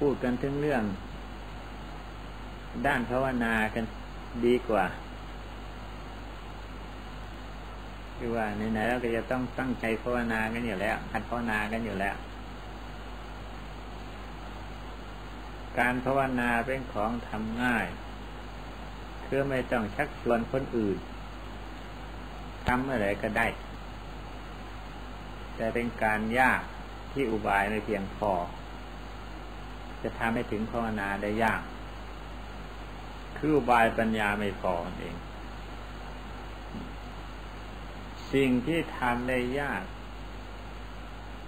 พูดกันถึงเรื่อง ด้านภาวนากันดีกว่าคือว่าไหนๆเราก็จะต้องตั้งใจภาวนากันอยู่แล้วหัดภาวนากันอยู่แล้ว การภาวนาเป็นของทำง่าย คือไม่ต้องชักชวนคนอื่นทำอะไรก็ได้ แต่เป็นการยากที่อุบายไม่เพียงพอ จะทำให้ถึงภาวนาได้ยาก คืออุบายปัญญาไม่พอเอง สิ่งที่ทำได้ยาก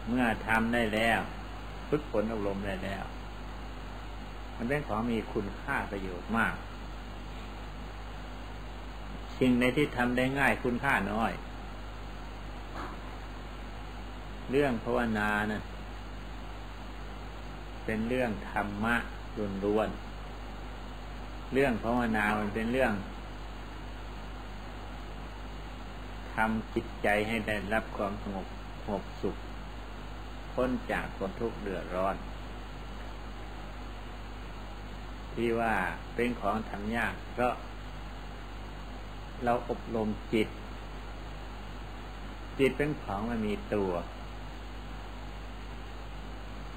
เมื่อทำได้แล้วฝึกฝนอบรมได้แล้ว มันเป็นของมีคุณค่าประโยชน์มาก สิ่งในที่ทำได้ง่ายคุณค่าน้อย เรื่องภาวนานะ เป็นเรื่องธรรมะล้วนๆเรื่องภาวนามันเป็นเรื่องทำจิตใจให้ได้รับความสงบสงบสุขพ้นจากความทุกข์เดือดร้อน ที่ว่าเป็นของทำยากเพราะเราอบรมจิต จิตเป็นของมันมีตัว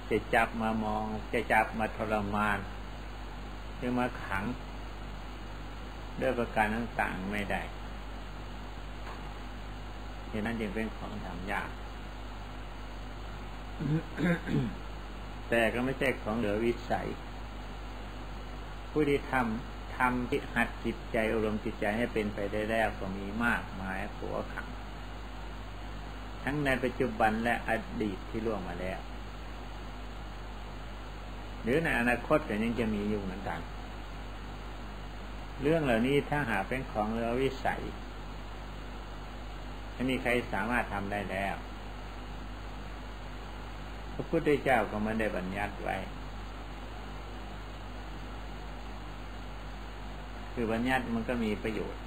จะจับมามอง จะจับมาทรมานจะมาขัง ด้วยประการต่างๆไม่ได้เหตุนั้นจึงเป็นของทำยาก แต่ก็ไม่ใช่ของเหลือวิสัย ผู้ที่ทำทำที่หัดจิตใจอารมณ์จิตใจให้เป็นไปได้แล้วก็มีมากมายขัวขัง ทั้งในปัจจุบันและอดีตที่ล่วงมาแล้ว หรือในอนาคตแต่ยังจะมีอยู่เหมือนกัน เรื่องเหล่านี้ถ้าหาเป็นของเรือวิสัยไม่มีใครสามารถทำได้แล้ว พระพุทธเจ้าก็ไม่ได้บัญญัติไว้ คือบัญญัติมันก็มีประโยชน์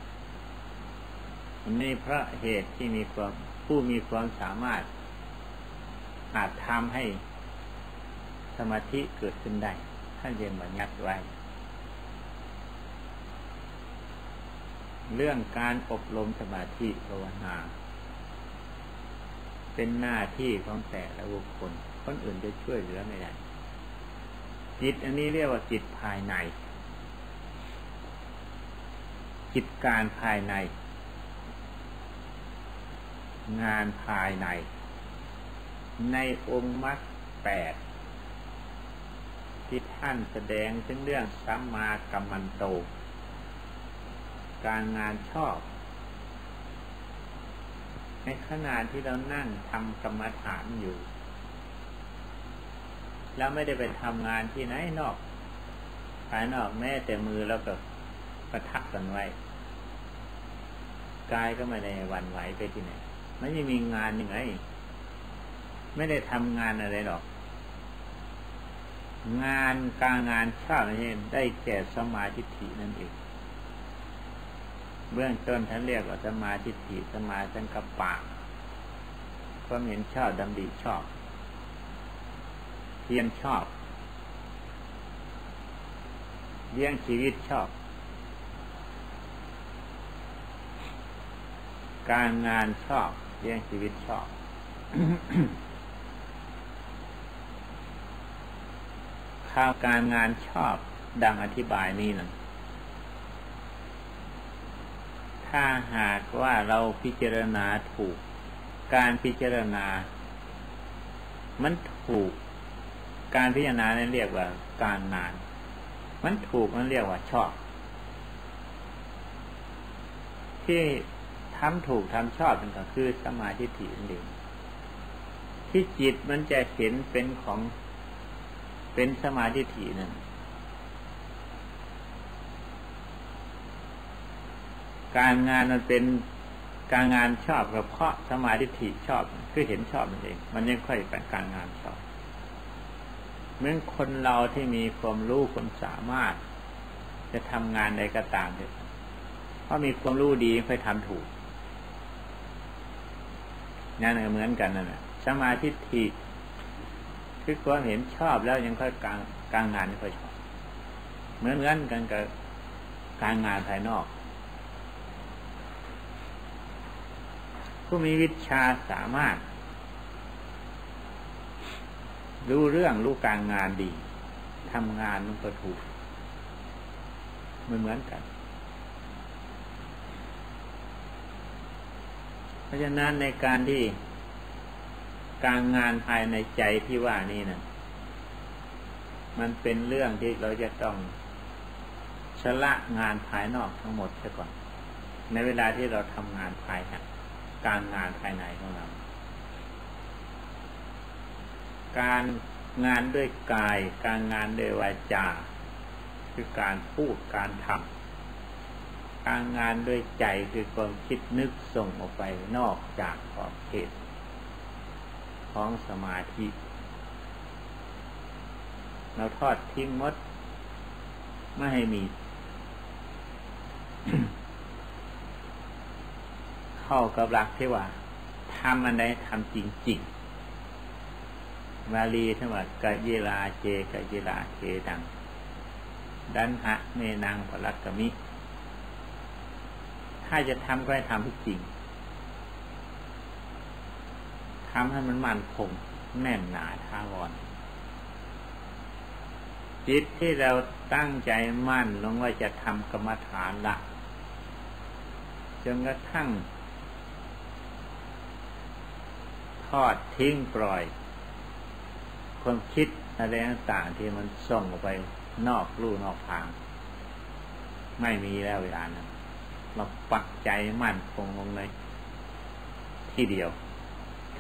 มันนี่เพราะเหตุที่มีความผู้มีความสามารถอาจทำให้ สมาธิเกิดขึ้นได้ท่านเรียนบัญญัติไว้ เรื่องการอบรมสมาธิภาวนา เป็นหน้าที่ของแต่ละบุคคล คนอื่นจะช่วยเหลือไม่ได้ จิตอันนี้เรียกว่าจิตภายในกิจการภายใน งานภายใน ในองค์มรรคแปด ที่ท่านแสดงถึงเรื่องสัมมากัมมันโต การงานชอบ ในขณะที่เรานั่งทำกรรมฐานอยู่ แล้วไม่ได้ไปทำงานที่ไหนนอกภายนอกแม้แต่มือแล้วก็ประทับกันไว้กายก็ไม่ได้วันไหวไปที่ไหนไม่ได้มีงานยังไง ไม่ได้ทำงานอะไรหรอก งานการงานชาตินี้ได้แก่สมาธิฐินั่นเอง เบื้องต้นท่านเรียกว่าสมาธิฐิสมาสังกปะความเห็นชอบดำดีชอบ เพียงชอบเลี้ยงชีวิตชอบ การงานชอบเลี้ยงชีวิตชอบาวการงานชอบดังอธิบายนี้นะถ้าหากว่าเราพิจารณาถูก การพิจารณา มันถูก การพิจารณานั้นเรียกว่าการงาน มันถูกมันเรียกว่าชอบ ที่ทำถูกทำชอบนั่นก็คือสมาธิถี่นั่นเองที่จิตมันจะเห็นเป็นของ เป็นสมาธิถี่นั่นการงานมันเป็นการงานชอบกับเพราะสมาธิถีชอบ คือเห็นชอบนั่นเอง มันยังค่อยเป็นการงานชอบเมื่อคนเราที่มีความรู้ความสามารถ จะทำงานใดก็ตามเลยเพราะมีความรู้ดีค่อยทำถูกนั่นเหมือนกันนั่นแหละสมาธิที คือความเห็นชอบแล้วยังค่อยกลางกลางงานไม่ค่อยชอบ เหมือนกันกันกับการงานภายนอก ผู้มีวิชาสามารถ รู้เรื่องรู้การงานดีทำงานมันก็ถูกไม่เหมือนกัน เพราะฉะนั้นในการที่ การงานภายในใจที่ว่านี่นะมันเป็นเรื่องที่เราจะต้องชละงานภายนอกทั้งหมดเสียก่อน ในเวลาที่เราทำงานภายในการงานภายในของเรา การงานด้วยกาย การงานด้วยวาจา คือการพูดการทำการงานด้วยใจคือความคิดนึกส่งออกไปนอกจากขอบเขต ของสมาธิ เราทอดทิ้งมด ไม่ให้มี เข้ากับหลักที่ว่าทำอันใดทำจริงๆวาลีทั้งหมดกะเยลาเจกะเยลาเจดัง ดันหะเมนางพลักกมิ ถ้าจะทำก็ให้ทำให้จริง ทำให้มันมั่นคงแน่นหนาท่าวอนจิตที่เราตั้งใจมั่นลงว่าจะทำกรรมฐานละจนกระทั่ง ทอดทิ้งปล่อย ความคิดอะไรต่างๆที่มันส่งออกไปนอกลู่นอกทาง ไม่มีแล้วเวลานั้นเราปักใจมั่นคงลงในที่เดียว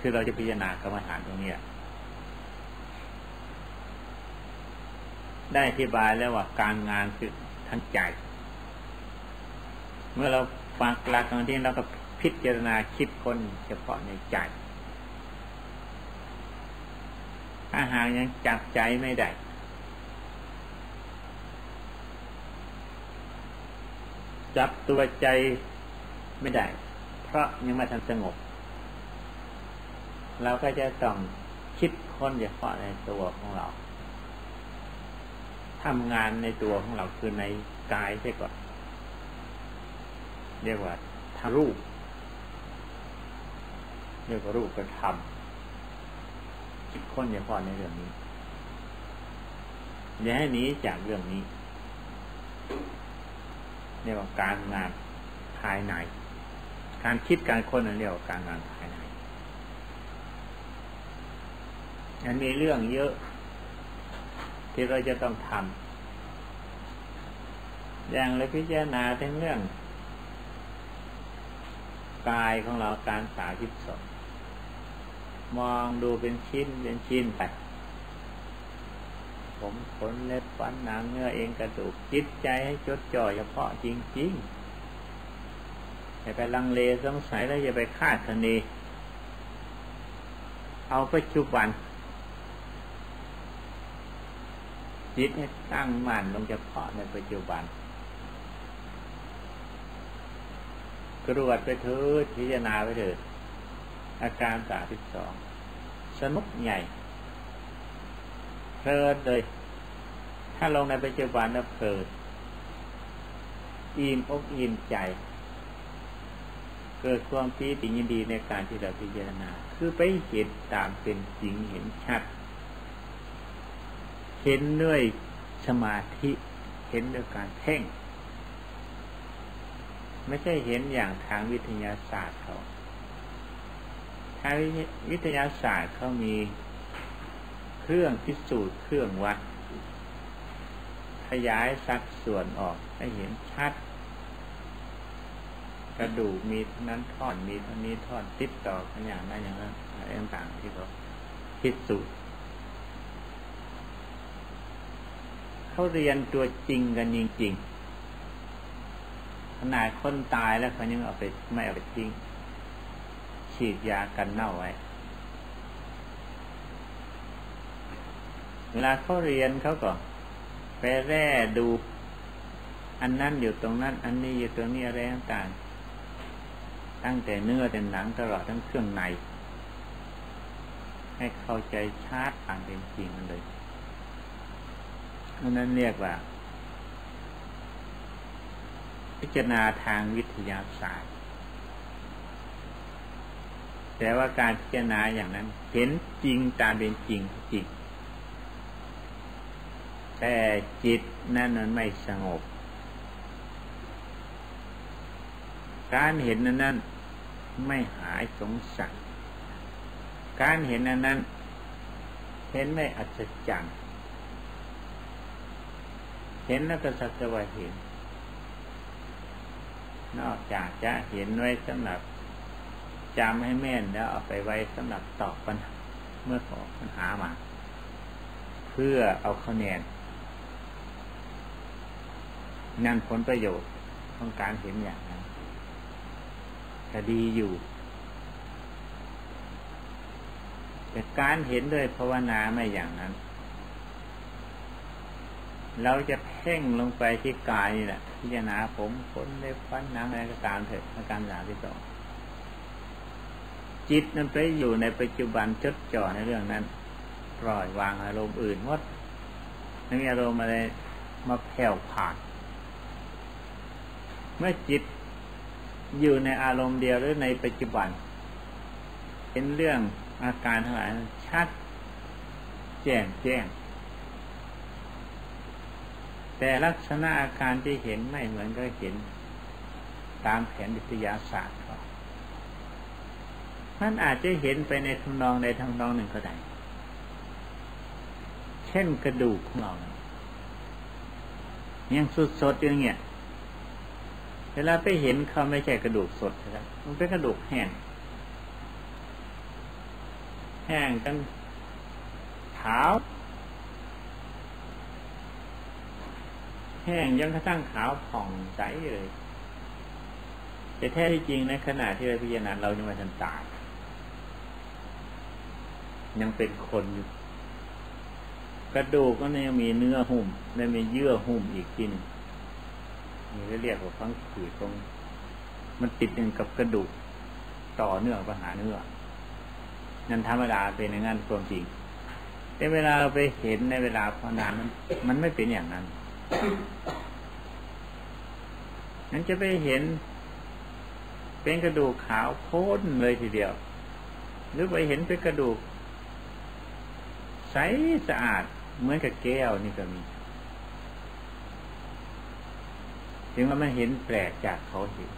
คือเราจะพิจารณากรรมฐานตรงนี้ได้อธิบายแล้วว่าการงานคือทั้งใจ เมื่อเราฟังหลักตรงที่เราก็พิจารณาคิดคนเฉพาะในใจถ้าหากยังจับใจไม่ได้จับตัวใจไม่ได้ เพราะยังไม่ทันสงบ เราก็จะต้องคิดค้นเฉพาะในตัวของเราทำงานในตัวของเราคือในกายใช่ก่อนเรียกว่าทารูป เรียกว่ารูปกระทำคิดค้นเฉพาะในเรื่องนี้อย่าให้หนีจากเรื่องนี้เรียกว่าการงานภายใน การคิดการค้นนั่นเรียกว่าการงานภายใน มันมีเรื่องเยอะ ที่เราจะต้องทำอย่างเราพิจารณาถึงเรื่องกายของเราการสาธิตสดมองดูเป็นชิ้นเป็นชิ้นไป ผมขนเล็บฟันหนังเนื้อเองกระดูกจิตใจให้จดจ่อเฉพาะจริงๆอย่าไปลังเลสงสัยแล้วอย่าไปคาดคะเนเอาปัจจุบัน จิตให้ตั้งมั่นลงเฉพาะในปัจจุบันกรวดไปเถิดพิจารณาไปเถิดอาการสาสิบสองสนุกใหญ่เพลิดเลย ถ้าลงในปัจจุบันแล้วเพลิดอิ่มอกอิ่มใจ เกิดความปีติยินดีในการที่เราพิจารณา คือไปเห็นตามเป็นจริงเห็นชัด เห็นด้วยสมาธิเห็นด้วยการเพ่ง ไม่ใช่เห็นอย่างทางวิทยาศาสตร์เขาทางวิทยาศาสตร์เขามีเครื่องพิสูจน์เครื่องวัด ขยายสัดส่วนออกให้เห็นชัด กระดูกมีเท่านั้นท่อนมีเท่านี้ท่อนติดต่อกันอย่างนั้นอย่างนั้นอะไรต่างๆที่เขาพิสูจน์ เขาเรียนตัวจริงกันจริงๆขนาดคนตายแล้วเขายังเอาไปไม่เอาไปทิ้งฉีดยากันเน่าไว้ เวลาเขาเรียนเขาก็ไปแร่ดู อันนั้นอยู่ตรงนั้น อันนี้อยู่ตรงนี้อะไรต่างๆตั้งแต่เนื้อแต่หนังตลอดทั้งเครื่องใน ให้เข้าใจชาติตามเป็นจริงมันเลย นั้นเรียกว่า พิจารณาทางวิทยาศาสตร์ แต่ว่าการพิจารณาอย่างนั้น เห็นจริงตามเป็นจริงจริง แต่จิตนั่นมันไม่สงบ การเห็นนั้นนั้นไม่หายสงสัยการเห็นนั้นนั้น เห็นไม่อัศจรรย์ เห็นแล้วก็สักแต่ว่าเห็น นอกจากจะเห็นไว้สำหรับจำให้แม่นแล้วเอาไปไว้สำหรับตอบปัญหาเมื่อขอปัญหามา เพื่อเอาคะแนนนั่นผลประโยชน์ของการเห็นอย่างนั้นก็ดีอยู่ แต่การเห็นด้วยภาวนาไม่อย่างนั้น เราจะเพ่งลงไปที่กายนี่แหละพิจารณาผมขนเล็บฟันน้ำอะไรก็ตามเถิดอาการสามที่สองจิตมันไปอยู่ในปัจจุบันจดจ่อในเรื่องนั้น ปล่อยวางอารมณ์อื่นหมดไม่มีอารมณ์อะไรมาแผ่วผ่าน เมื่อจิตอยู่ในอารมณ์เดียวหรือในปัจจุบัน เป็นเรื่องอาการทั้งหลายชัด แจ้งแจ้ง แต่ลักษณะอาการที่เห็นไม่เหมือนก็เห็น ตามแผนวิทยาศาสตร์เขามันอาจจะเห็นไปในทำนองใดทำนองหนึ่งก็ได้ เช่นกระดูกของเรายังสดๆอย่างเงี้ยเวลาไปเห็นเขาไม่ใช่กระดูกสดใช่ไหมมันเป็นกระดูกแห้ง แห้งกันขาว ห้งยังกระทั่งขาวผ่องใสเลย แต่แท้ที่จริงในขณะที่เราพิจารณาเรายังไม่ทันตายยังเป็นคนอยู่ กระดูกก็ยังมีเนื้อหุ้มและมีเยื่อหุ้มอีกทีนึงนี่เรียกว่าฟังผืดตรงมันติดกันกับกระดูกต่อเนื่องไปหาเนื้อนั่นธรรมดาเป็นอย่างนั้นความจริง แต่เวลาเราไปเห็นในเวลาพอนานมันมันไม่เป็นอย่างนั้น นั้นจะไปเห็น เป็นกระดูกขาวโพ้นเลยทีเดียว หรือไปเห็นเป็นกระดูก ใสสะอาดเหมือนกับแก้วนี่ก็มีถึงว่ามันเห็นแปลกจากเขาเห็น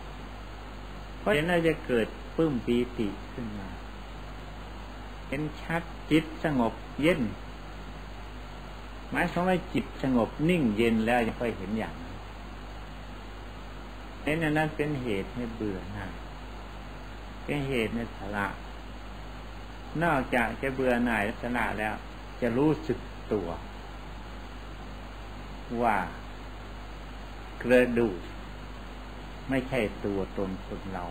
เพราะเห็นเราจะเกิดปื้มปีติขึ้นมา เห็นชัดจิตสงบเย็น หมายความว่าจิตสงบนิ่งเย็นแล้วยังค่อยเห็นอย่างนั้นเห็นนั้นเป็นเหตุให้เบื่อหน่ายเป็นเหตุให้สละนอกจากจะเบื่อหน่ายลักษณะแล้ว จะรู้สึกตัว ว่ากระดูกไม่ใช่ตัวตนคนเรา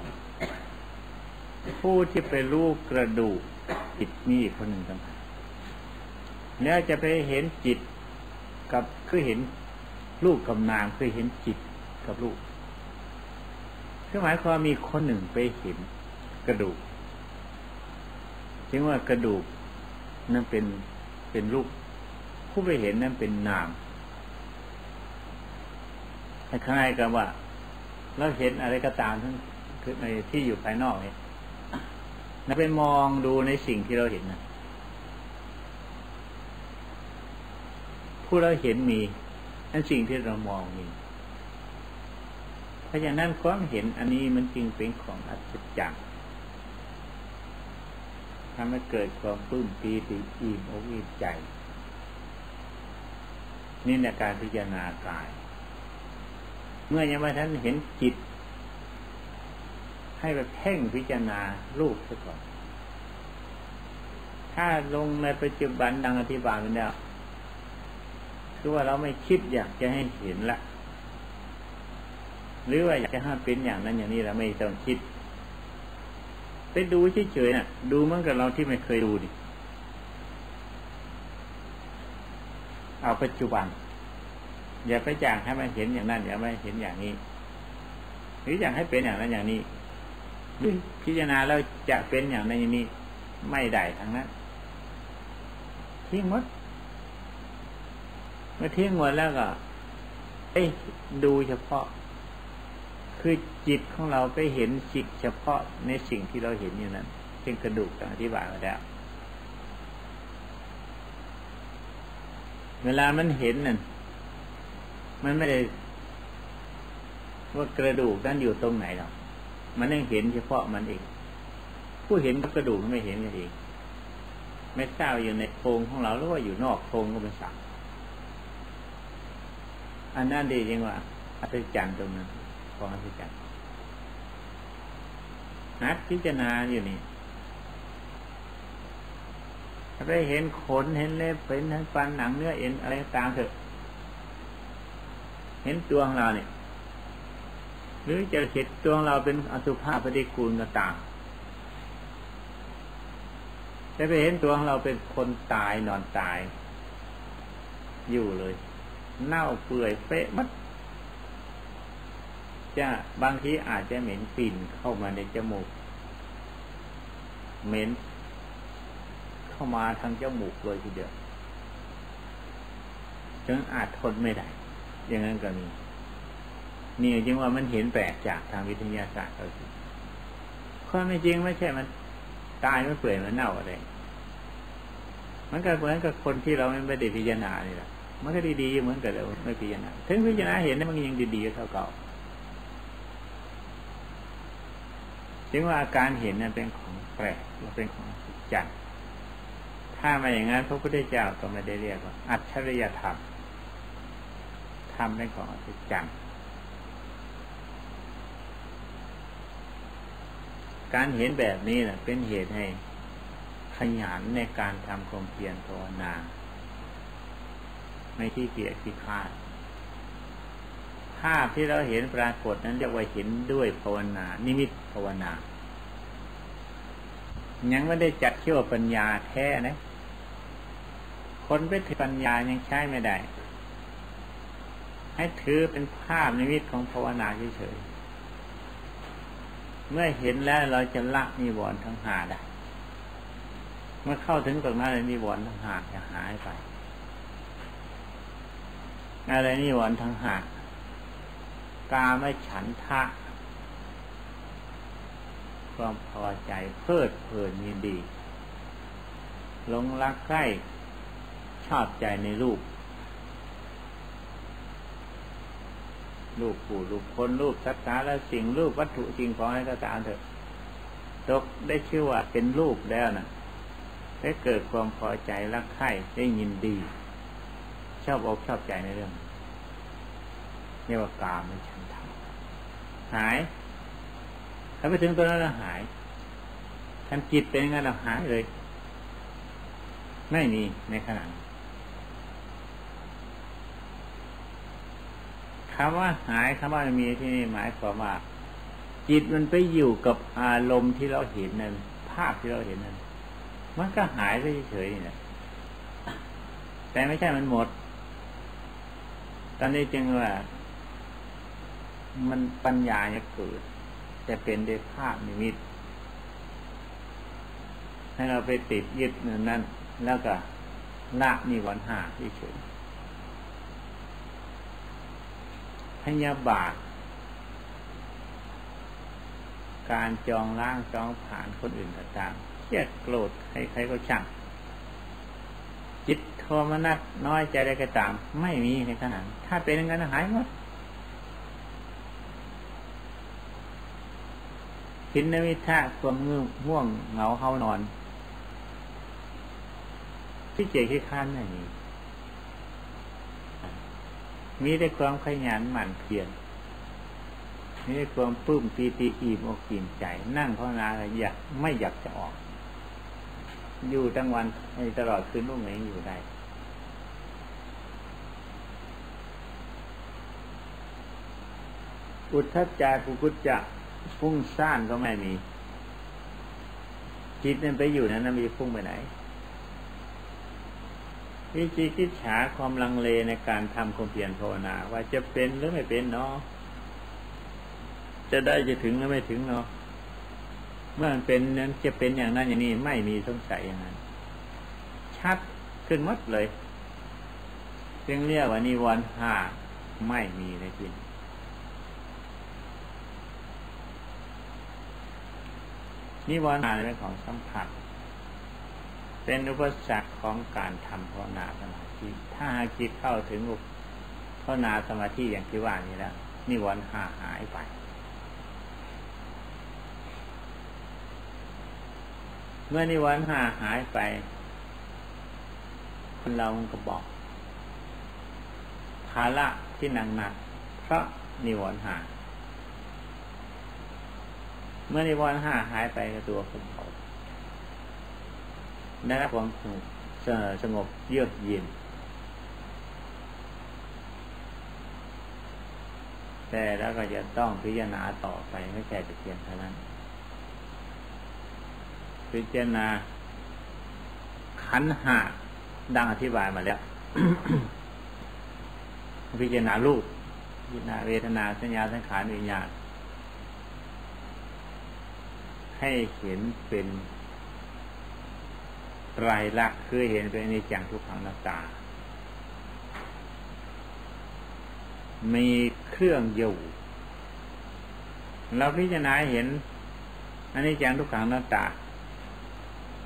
ผู้ที่ไปรู้กระดูกจิตมีคนหนึ่งต่างห แล้วจะไปเห็นจิต กับคือเห็นลูกกับนางคือเห็นจิตกับลูกคือหมายความมีคนหนึ่งไปเห็นกระดูกถึงว่ากระดูกนั่นเป็นเป็นลูกผู้ไปเห็นนั่นเป็นนามคล้ายๆกับว่าเราเห็นอะไรก็ตามทั้งคือในที่อยู่ภายนอกเนี่ยเราไปมองดูในสิ่งที่เราเห็นนะ ผู้เราเห็นมีนั่นสิ่งที่เรามองมีเพราะฉะนั้นความเห็นอันนี้มันจึงเป็นของอัศจรรย์ทำให้เกิดความปลื้มปีติอิ่มอกอิ่มใจ นี่ในการพิจารณากาย เมื่อยังไม่ทันเห็นจิต ให้ไปเพ่งพิจารณารูปซะก่อน ถ้าลงในปัจจุบันดังอธิบายไปแล้ว คือว่าเราไม่คิดอยากจะให้เห็นละ หรือว่าอยากจะให้เป็นอย่างนั้นอย่างนี้เราไม่ต้องคิด ไปดูเฉยๆนะ่ะ ดูเหมือนกับเราที่ไม่เคยดูดิ เอาปัจจุบัน อย่าไปจางให้มันเห็นอย่างนั้นอย่าไม่เห็นอย่างนี้ หรืออยากให้เป็นอย่างนั้นอย่างนี้พิจารณาแล้วจะเป็นอย่างนั้นอย่างนี้ ไม่ได้ทั้งนั้นทิ้งหมด เมื่อทิ้งหมดแล้วก็ไอ้ดูเฉพาะ คือจิตของเราไปเห็นสิ่งเฉพาะในสิ่งที่เราเห็นอยู่นั้นเช่นกระดูกต่างอธิบายมาแล้วเวลามันเห็นนั่นมันไม่ได้ว่ากระดูกนั้นอยู่ตรงไหนหรอกมันยังเห็นเฉพาะมันเอง ผู้เห็นกระดูกไม่เห็นกันเอง ไม่ทราบอยู่ในโครงของเราหรือว่าอยู่นอกโครงก็ไม่ทราบ อันนั้นดีจริงว่าอัศจรรย์ตรงนั้นของอัศจรรย์นักพิจารณาอยู่นี่ถ้าไปเห็นขนเห็นเล็บเห็นทั้งฟันหนังเนื้อเอ็นอะไรตามเถอะ เห็นตัวของเราเนี่ยหรือจะเห็นตัวของเราเป็นอสุภะปฏิกูลก็ตามแต่ไปเห็นตัวของเราเป็นคนตายนอนตาย อยู่เลย เน่าเปื่อยเป๊ะมัดจะบางทีอาจจะเหม็นกลิ่นเข้ามาในจมูก เหม็น เข้ามาทางจมูกเลยทีเดียวจนอาจทนไม่ได้ อย่างนั้นก็มีนี่จริงว่ามันเห็นแปลกจากทางวิทยาศาสตร์เราสิความไม่จริงไม่ใช่มันตายมันเปื่อยมันเน่าอะไร มันก็เหมือนกับคนที่เราไม่ได้พิจารณานี่แหละ มันก็ดีๆเหมือนกับเราไม่พิจารณาถึงพิจารณาเห็นมันยังดีๆเท่าเก่าจึงว่าอาการเห็นนั้นเป็นของแปลกและเป็นของสุจันถ้ามาอย่างนั้นพระพุทธเจ้าก็ไม่ได้เรียกว่า อัจฉริยธรรมธรรมเป็นของสุจันการเห็นแบบนี้นะเป็นเหตุให้ขยันในการทำความเพียรภาวนา ไม่ที่เกียจที่คาดภาพที่เราเห็นปรากฏนั้นเรียกว่าเห็นด้วยภาวนา นิมิตภาวนา ยังไม่ได้จัดเชื่อปัญญาแท้นะ คนไปถือปัญญายังใช้ไม่ได้ ให้ถือเป็นภาพนิมิตของภาวนาเฉยเมื่อเห็นแล้วเราจะละนิวรณ์ทั้งหาได้ เมื่อเข้าถึงตรงนั้นนิวรณ์ทั้งหาจะหายไป อะไรนิวรณ์ทั้งหากาไม่ฉันทะ ความพอใจเพลิดเพลินยินดีลงรักใกล้ชอบใจในรูปรูปผู้รูปคนรูปสัตว์สาและสิ่งรูปวัตถุสิ่งของอะไรก็ตามเถอะตกได้ชื่อว่าเป็นรูปแล้วนะได้เกิดความพอใจรักใคร่ได้ยินดี ชอบอกชอบใจในเรื่องเรียกว่ากามไม่ชันทำหายถ้าไปถึงตัวนั้นแล้วหายท่านจิตเป็นงั้นเราหายเลย ไม่มีในขณะคำว่าหายคำว่ามีที่นี่หมายความว่า จิตมันไปอยู่กับอารมณ์ที่เราเห็นนั้น ภาพที่เราเห็นนั้น มันก็หายไปเฉยๆนี่ยแต่ไม่ใช่มันหมด ตอนนี้จึงว่า มันปัญญาจะเกิดจะเป็นด้วยภาพนิมิต ให้เราไปติดยึดนั้นแล้วก็ละนิวรณ์หาที่เฉยพยาบาท การจองล้างจองผ่านคนอื่นก็ตามเครียดโกรธใครๆก็ช่างจิต ทมนัสน้อยใจใดก็ตาม ไม่มีในขณะถ้าเป็นอย่างนั้นหายหมดพินนวิทะความง่วงเหงาเฮานอนที่เจขี้ข้านไม่มีมีได้ความขยันหมั่นเพียรมีได้ความปลื้มปีติอิ่มอกอิ่มใจ นั่งภาวนาอยากไม่อยากจะออก อยู่ทั้งวันตลอดคืนลูกไหนอยู่ได้ อุทธัจจากุกุจจะฟุ้งซ่านก็ไม่มี จิตนั้นไปอยู่นั้นมีฟุ้งไปไหนวิจิกิจฉาความลังเลในการทำความเพียรภาวนา ว่าจะเป็นหรือไม่เป็นเนาะจะได้จะถึงหรือไม่ถึงเนาะเมื่อมันเป็นนั้นจะเป็นอย่างนั้นอย่างนี้ไม่มีสงสัยอย่างนั้น ชัดขึ้นมดเลยจึงเรียกว่านิวรณ์ห้าไม่มีในจิต นิวรณ์ห้าเป็นของสัมผัส เป็นอุปสรรคของการทำภาวนาสมาธิถ้าหากจิตเข้าถึงภาวนาสมาธิอย่างที่ว่านี้แล้วนิวรณ์หาหายไปเมื่อนิวรณ์หาหายไปคนเราก็บอกภาระที่หนักหนักเพราะนิวรณ์ห้า เมื่อนิวรณ์ห้าหายไปก็ตัวคนเขาได้รับความสงบสงบเยือกเย็น แต่แล้วก็จะต้องพิจารณาต่อไปไม่ใช่แต่เพียงเท่านั้น พิจารณาขันหาดังอธิบายมาแล้ว พิจารณารูปพิจารณาเวทนาสัญญาสังขารวิญญาณ ให้เห็นเป็นไรลักษณ์คือเห็นเป็นในจังทุกขังนักตา มีเครื่องอยู่ เราพิจารณาเห็นอันนี้จังทุกขังนักตา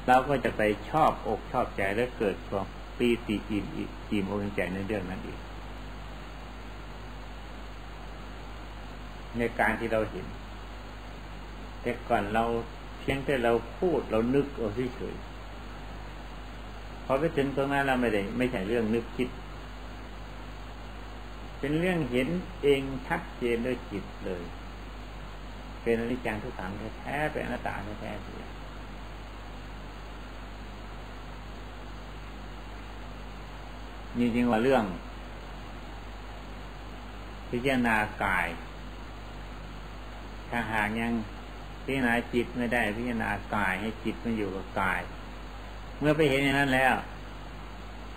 เราก็จะไปชอบอกชอบใจและเกิดความปีติอิ่มอิ่มอกใจในเรื่องนั้นอีก ในการที่เราเห็น แต่ก่อนเราเพียงแต่เราพูดเรานึกเอาเฉยพอไปถึงตรงนั้นเราไม่ได้ ไม่ใช่เรื่องนึกคิด เป็นเรื่องเห็นเองชัดเจนด้วยจิตเลย เป็นอนิจจังทุกขังแท้เป็นอนัตตาแท้ๆเลยนี่จริงว่าเรื่อง พิจารณากายถ้าหากยัง พิจารณาจิตไม่ได้พิจารณากายให้จิตมันอยู่กับกาย เมื่อไปเห็นอย่างนั้นแล้ว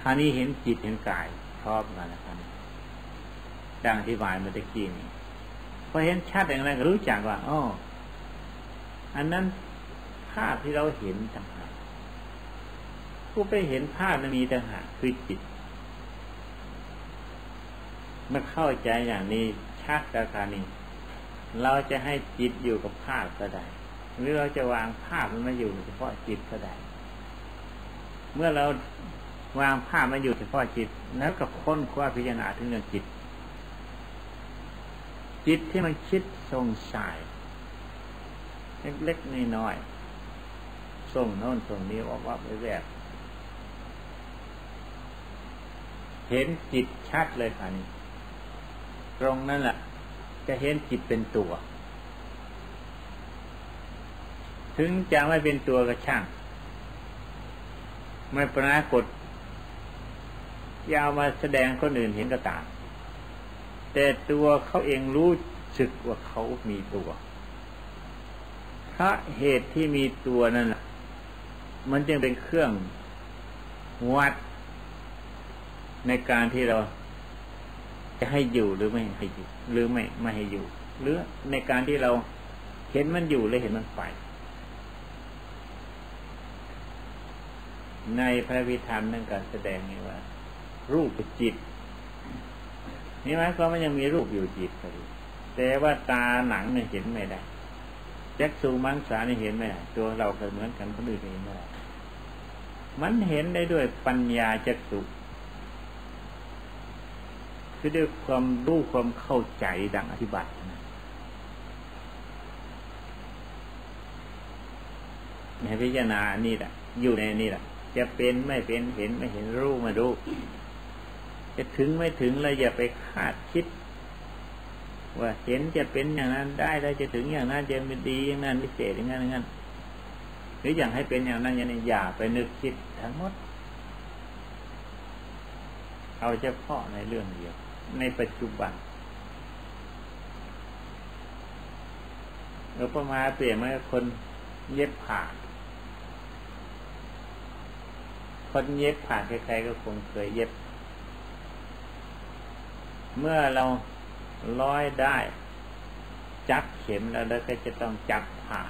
ครานี้เห็นจิตเห็นกายชอบกันนะครับดังอธิบายเมื่อตะกี้นี้พอเห็นชัดอย่างไรก็รู้จักว่าอ๋ออันนั้นภาพที่เราเห็นต่างหากผู้ไปเห็นภาพนั้นมีต่างหากคือจิตเมื่อเข้าใจอย่างนี้ชัดกาการนี้ เราจะให้จิตอยู่กับภาพก็ได้หรือเราจะวางภาพมันมาอยู่เฉพาะจิตก็ได้ เมื่อเราวางภาพมาอยู่เฉพาะจิต แล้วก็ค้นคว้าพิจารณาถึงเรื่องจิต จิตที่มันคิดทรงสายเล็กๆน้อยๆส่งโน่นส่งนี้ว่าว่าไปแวบเห็นจิตชัดเลยค่ะนี่ตรงนั้นแหละ จะเห็นจิตเป็นตัว ถึงจะไม่เป็นตัวก็ช่าง ไม่ปรากฏยาวมาแสดงคนอื่นเห็นก็ตาม แต่ตัวเขาเองรู้สึกว่าเขามีตัวพระเหตุที่มีตัวนั่นแหละมันจึงเป็นเครื่องวัดในการที่เรา จะให้อยู่หรือไม่ให้อยู่ หรือไม่ไม่ให้อยู่ หรือในการที่เราเห็นมันอยู่หรือเห็นมันไป ในพระวิธรรมนั่นการแสดงนี่ว่า รูปจิตนี่หมายความว่ายังมีรูปอยู่จิตแต่ว่าตาหนังเนี่ยเห็นไม่ได้แจ็คสูมังสาเนี่ยเห็นไม่ได้ตัวเราก็เหมือนกันคนอื่นเห็นไม่ได้มันเห็นได้ด้วยปัญญาจักสุ คือด้วยความรู้ความเข้าใจดังอธิบายนะในพิจารณานี่แหละอยู่ในนี่แหละจะเป็นไม่เป็นเห็นไม่เห็นรู้มาดูจะถึงไม่ถึงเราอย่าไปคาดคิด ว่าเห็นจะเป็นอย่างนั้นได้แล้วจะถึงอย่างนั้นจะเป็นดีอย่างนั้นพิเศษอย่างนั้นอย่างนั้นหรืออย่างให้เป็นอย่างนั้นอย่างนี้อย่าไปนึกคิดทั้งหมด เอาเฉพาะในเรื่องเดียว ในปัจจุบันเราประมาเปลี่ยนมาคนเย็บผ่าคนเย็บผ่าใครๆก็คงเคยเย็บ เมื่อเราร้อยได้ จับเข็มแล้วแล้วก็จะต้องจับผ่า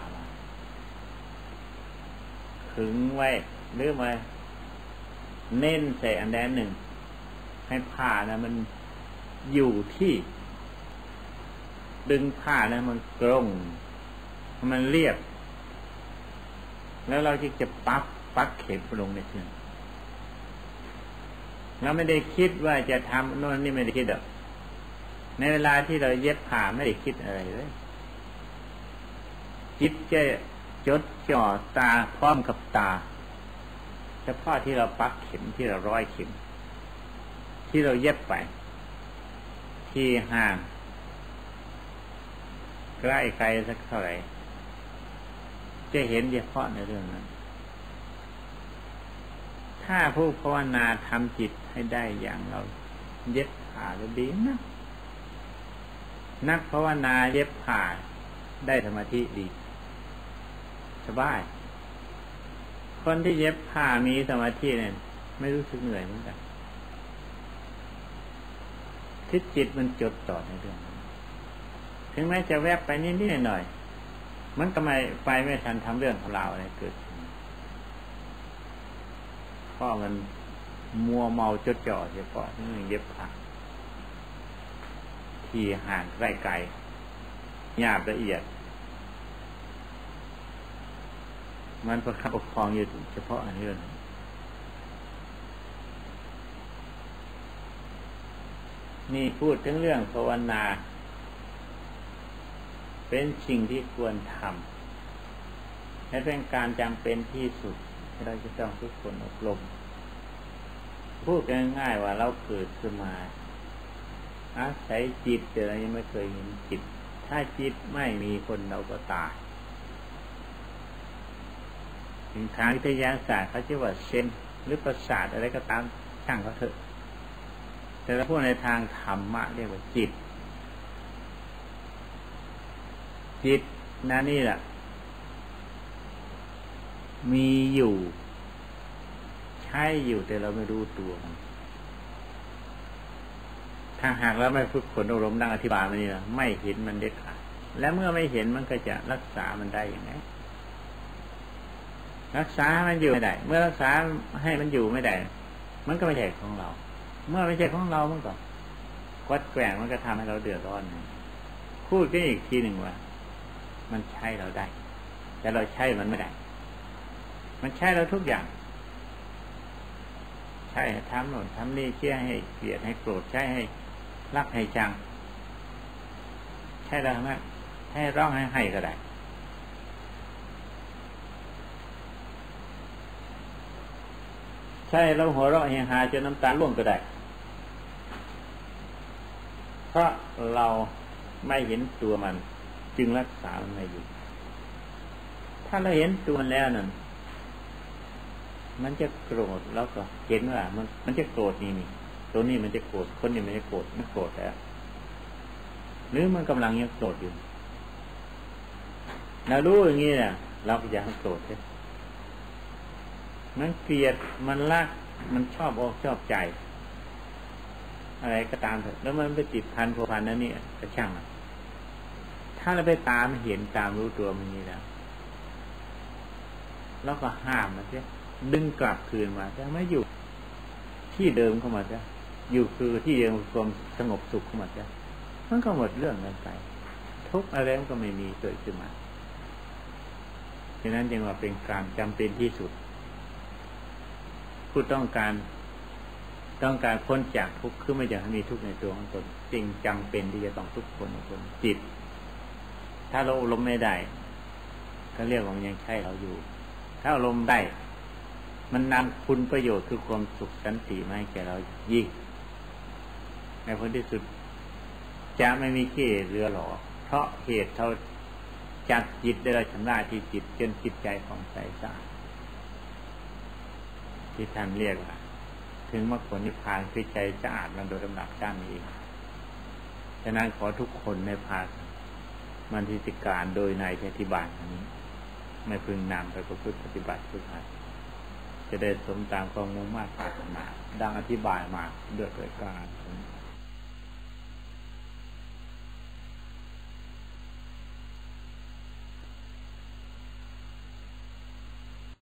ขึงไว้หรือมาเน้นใส่อันใดหนึ่ง ให้ผ้านะมัน อยู่ที่ ดึงผ้านะมันกลงมันเรียบ แล้วเราจะจะปักปักเข็มลงในเชือกเราไม่ได้คิดว่าจะทำโน่นนี่ไม่ได้คิดหรอกในเวลาที่เราเย็บผ้าไม่ได้คิดอะไรเลยจิตจะจดจ่อตาพร้อมกับตา เฉพาะที่เราปักเข็มที่เราร้อยเข็ม ที่เราเย็บไป ที่ห่าง ใกล้ไกลสักเท่าไหร่ จะเห็นเฉพาะในเรื่องนั้น ถ้าผู้ภาวนาทำจิตให้ได้อย่างเรา เย็บผ่าจะดีนะ นักภาวนาเย็บผ่าได้ธรรมธิดี สบาย คนที่เย็บผ้ามีสมาธิเนี่ยไม่รู้สึกเหนื่อยเหมือนกัน ทิศจิตมันจดต่อในเรื่องถึงแม้จะแวบไปนิดๆหน่อยๆมันก็ไม่ไปไม่ทันทำเรื่องของเราอะไรเกิดเพราะมันมัวเมาจดจ่อเฉพาะนี่เย็บผ้าที่ห่างไกลไกลหยาบละเอียด มันประคับประคองอยู่เฉพาะอันนี้เลย นี่พูดถึงเรื่องภาวนา เป็นสิ่งที่ควรทำและเป็นการจำเป็นที่สุดที่เราจะต้องทุกคนอบรมพูดง่ายๆว่าเราเกิดขึ้นมา อาศัยจิตแต่เรายังไม่เคยเห็นจิต ถ้าจิตไม่มีคนเราก็ตายถึงทางวิทยาศาสตร์เขาจะว่าเซนหรือประสาทอะไรก็ตามช่างเขาเถอะ แต่เราพูดในทางธรรมะเรียกว่าจิต จิตนั่นนี่แหละมีอยู่ ใช่อยู่แต่เราไม่รู้ตัวมันถ้าหากเราไม่ฝึกฝนอบรมดังอธิบายมันนี่นะไม่เห็นมันเด็ดขาดและเมื่อไม่เห็นมันก็จะรักษามันได้อย่างไงรักษามันอยู่ไม่ได้ เมื่อรักษาให้มันอยู่ไม่ได้ มันก็ไม่ใช่ของเรา เมื่อไม่ใช่ของเรามันก็วัดแกว่งมันก็ทำให้เราเดือดร้อนพูดกันอีกทีหนึ่งว่า มันใช่เราได้ แต่เราใช่มันไม่ได้ มันใช่เราทุกอย่าง ใช่ทำโน่นทำนี่เชี่ยให้เกลียดให้โกรธใช่ให้รักให้จัง ใช่แล้วนะให้ร้องให้ให้ก็ได้ใช่เราหัวเราะเฮฮาจนน้ำตาล่วงก็ได้ ราะเราไม่เห็นตัวมัน จึงรักษามันไม่อยู่ ถ้าเราเห็นตัวมันแล้วนั่นมันจะโกรธแล้วก็เห็นว่า มันมันจะโกรธนี่นี่ตัวนี้มันจะโกรธคนนี้มันจะโกรธไม่โกรธแล้วหรือมันกำลังยังโกรธอยู่เรารู้อย่างนี้เนี่ยเราก็อยากให้โกรธเลยมันเกลียดมันรักมันชอบออกชอบใจ อะไรก็ตามเถอะแล้วมันไปติดพันพัวพันนั่นนี่ก็ช่างถ้าเราไปตามเห็นตามรู้ตัวมันนี้แล้วแล้วก็ห้ามมันเสียดึงกลับคืนมาจะไม่อยู่ ที่เดิมเข้ามาจ้ะอยู่คือที่เดิมความสงบสุขเข้ามาจ้ะมันก็หมดเรื่องกันไป ทุกอะไรมันก็ไม่มีเกิดขึ้นมาฉะนั้นจึงว่าเป็นการจำเป็นที่สุด ผู้ต้องการ ต้องการพ้นจากทุกข์คือไม่อยากให้มีทุกข์ในตัวของตนจริงจำเป็นที่จะต้องทุกข์คนของตนจิต ถ้าเราลมณ์ไม่ได้ ก็เรียกว่ามันยังใช่เราอยู่ ถ้าลมณ์ได้ มันนำคุณประโยชน์คือความสุขสันติมาให้แก่เรายิ่งในผลที่สุด จะไม่มีขี้เรือหลอเพราะเหตุเท่าจัดจิตได้เราชำระที่จิตจนจิตใจของใสสะอาดที่ท่านเรียกว่า ถึงมรรคผลนิพพานคือใจสะอาดมันโดยลำดับด้านนี้ฉะนั้นขอทุกคนในภาคมันทิติการโดยในอธิบายนี้ ไม่พึงนำไปประพฤติปฏิบัติทุกท่านจะได้สมตามความมุ่งมั่นปรารถนาดังอธิบายมาด้วยประการ